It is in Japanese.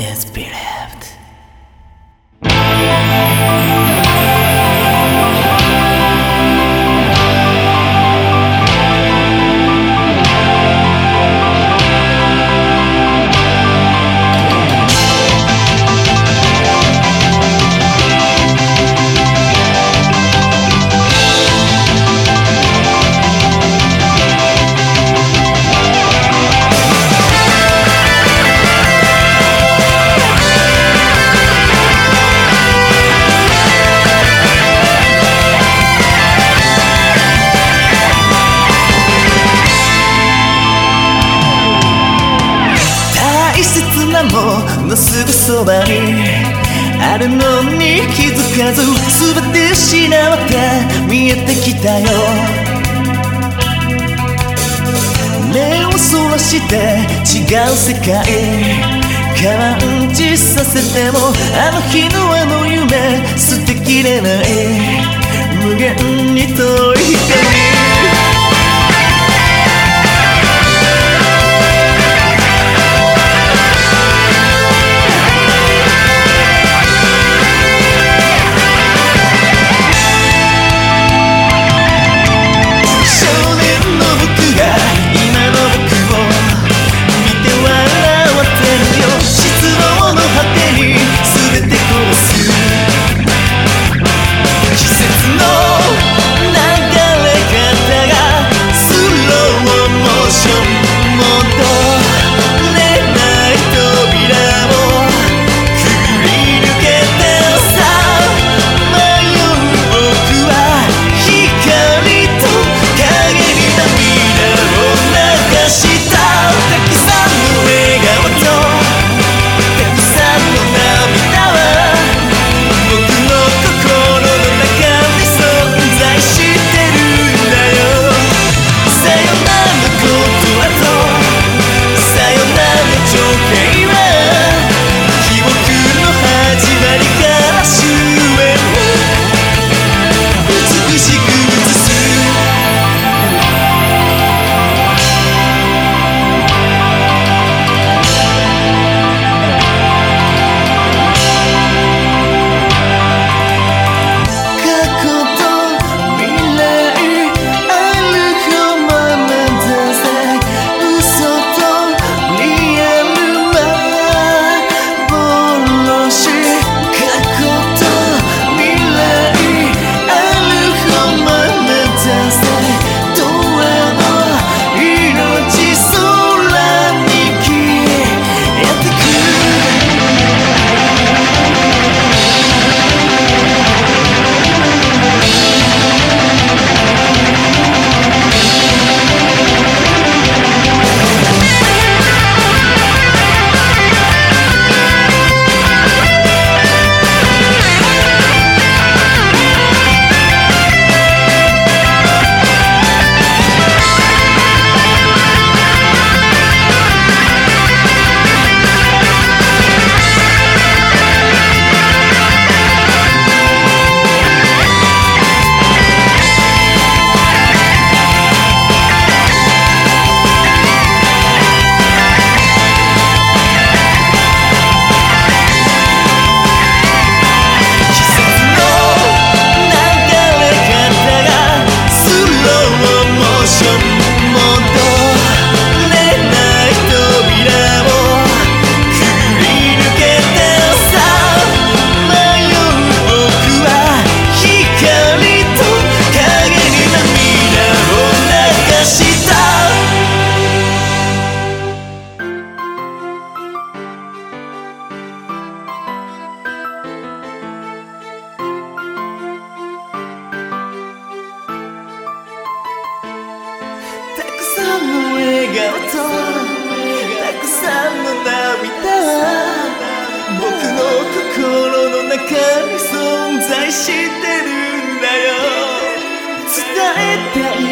is believed. のすぐそばにあるのに気づかず全て失って見えてきたよ。目をそらして違う世界感じさせてもあの日のあの夢捨てきれない。無限に解いて笑顔とたくさんの涙僕の心の中に存在してるんだよ。伝えたい